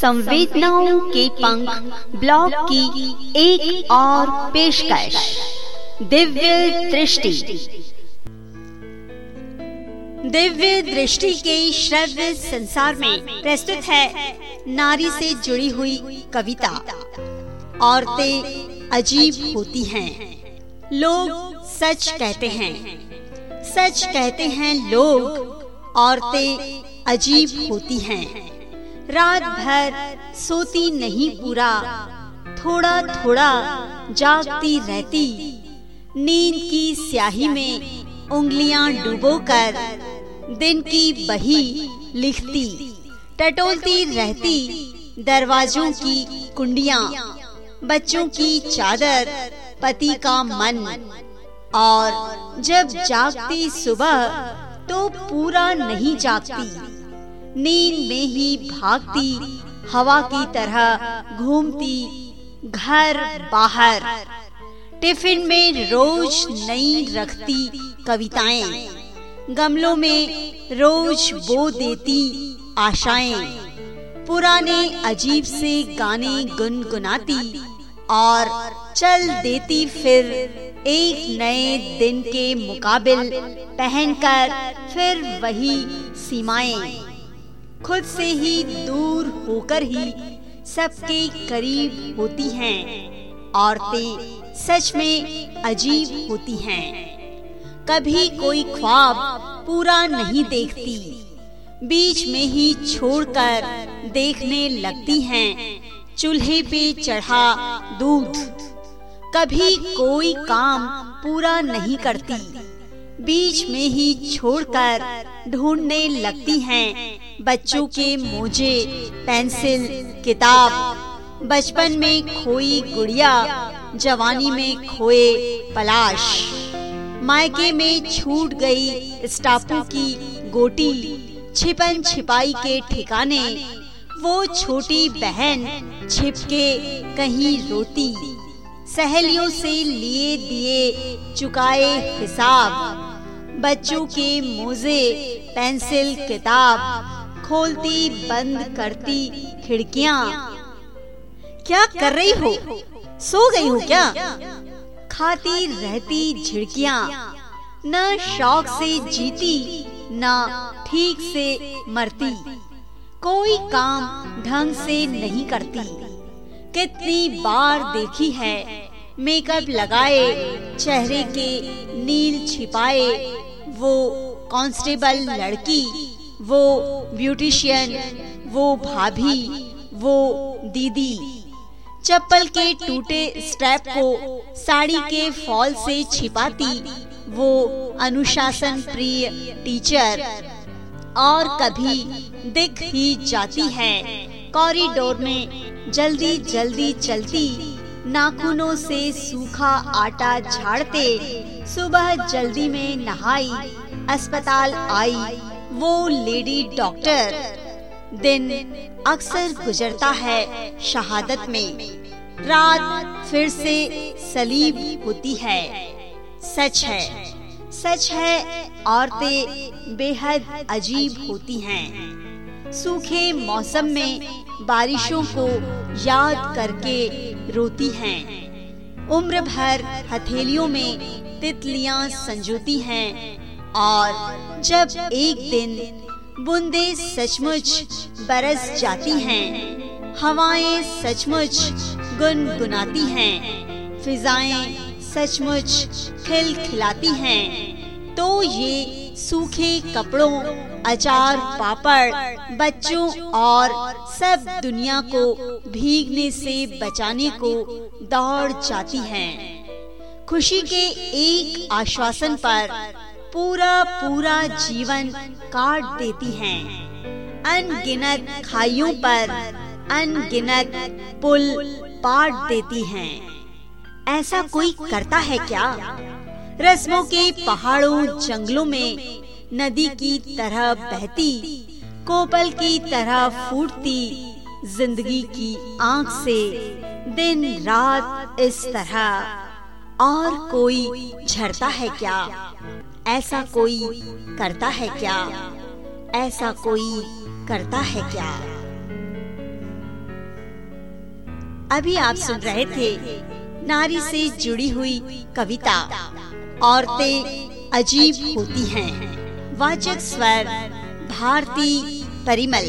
संवेदनाओं के पंख ब्लॉग की एक और पेशकश। दिव्य दृष्टि। दिव्य दृष्टि के श्रव्य संसार में प्रस्तुत है नारी से जुड़ी हुई कविता। औरतें अजीब होती हैं। लोग सच कहते हैं। सच कहते हैं लोग औरतें अजीब होती हैं। रात भर सोती नहीं पूरा थोड़ा थोड़ा जागती रहती। नींद की स्याही में उंगलियाँ डुबोकर दिन की बही लिखती, टटोलती रहती दरवाजों की कुंडियाँ, बच्चों की चादर, पति का मन। और जब जागती सुबह तो पूरा नहीं जागती। नींद में ही भागती, हवा की तरह घूमती, घर बाहर। टिफ़िन में रोज नई रखती कविताएँ, गमलों में रोज बो देती आशाएँ। पुराने अजीब से गाने गुनगुनाती और चल देती फिर एक नए दिन के मुकाबिल पहनकर फिर वही सीमाएँ। खुद से ही दूर होकर ही सबके करीब होती हैं। औरतें सच में अजीब होती हैं। कभी कोई ख्वाब पूरा नहीं देखती। बीच में ही छोड़कर देखने लगती हैं। चूल्हे पे चढ़ा दूध। कभी कोई काम पूरा नहीं करती। बीच में ही छोड़कर ढूँढने लगती हैं बच्चों के मोजे, पेंसिल, किताब। बचपन में खोई गुड़िया, जवानी में खोए पलाश। मायके में छूट गई स्टापू की गोटी, छिपन छिपाई के ठिकाने। वो छोटी बहन छिपके कहीं रोती। सहेलियों से लिए दिए चुकाए हिसाब। बच्चों के मोजे पेंसिल, किताब खोलती, बंद करती खिड़कियाँ। क्या कर रही हो? सो गई हो क्या? खाती रहती झिड़कियाँ। न शौक से जीती, न ठीक से मरती। कोई काम ढंग से नहीं करती। कितनी बार देखी है, मेकअप लगाए, चेहरे के नील छिपाए वो कांस्टेबल लड़की, वो ब्यूटिशियन वो भाभी, वो दीदी, चप्पल के टूटे स्ट्रैप को साड़ी के फॉल से छिपाती वो अनुशासन प्रिय टीचर और कभी दिख ही जाती है। कॉरिडोर में जल्दी जल्दी चलती नाखूनों से सूखा आटा झाड़ते, सुबह जल्दी में नहाई, अस्पताल आई, वो लेडी डॉक्टर। दिन अक्सर गुजरता है शहादत में। रात फिर से सलीब होती है। सच है सच है, औरतें बेहद अजीब होती हैं। सूखे मौसम में बारिशों को याद करके रोती हैं। उम्र भर हथेलियों में तितलियाँ संजोती हैं और जब एक दिन बूंदे सचमुच बरस जाती हैं, हवाएँ सचमुच गुनगुनाती हैं, फिजाएँ सचमुच खिल खिलाती हैं, तो ये सूखे कपड़ों, अचार, पापड़, बच्चों और सब दुनिया को भीगने से बचाने को दौड़ जाती हैं। खुशी के एक आश्वासन पर पूरा पूरा जीवन काट देती हैं। अनगिनत खाइयों पर अनगिनत पुल पाट देती हैं। ऐसा कोई करता है क्या रस्मों के पहाड़ों, जंगलों में नदी की तरह बहती, कोपल की तरह फूटती, ज़िंदगी की आँख से दिन रात इस तरह। और कोई झरता है क्या? ऐसा कोई करता है क्या? ऐसा कोई करता है क्या? अभी आप सुन रहे थे नारी से जुड़ी हुई कविता। औरतें अजीब होती हैं। वाचक स्वर भारती परिमल।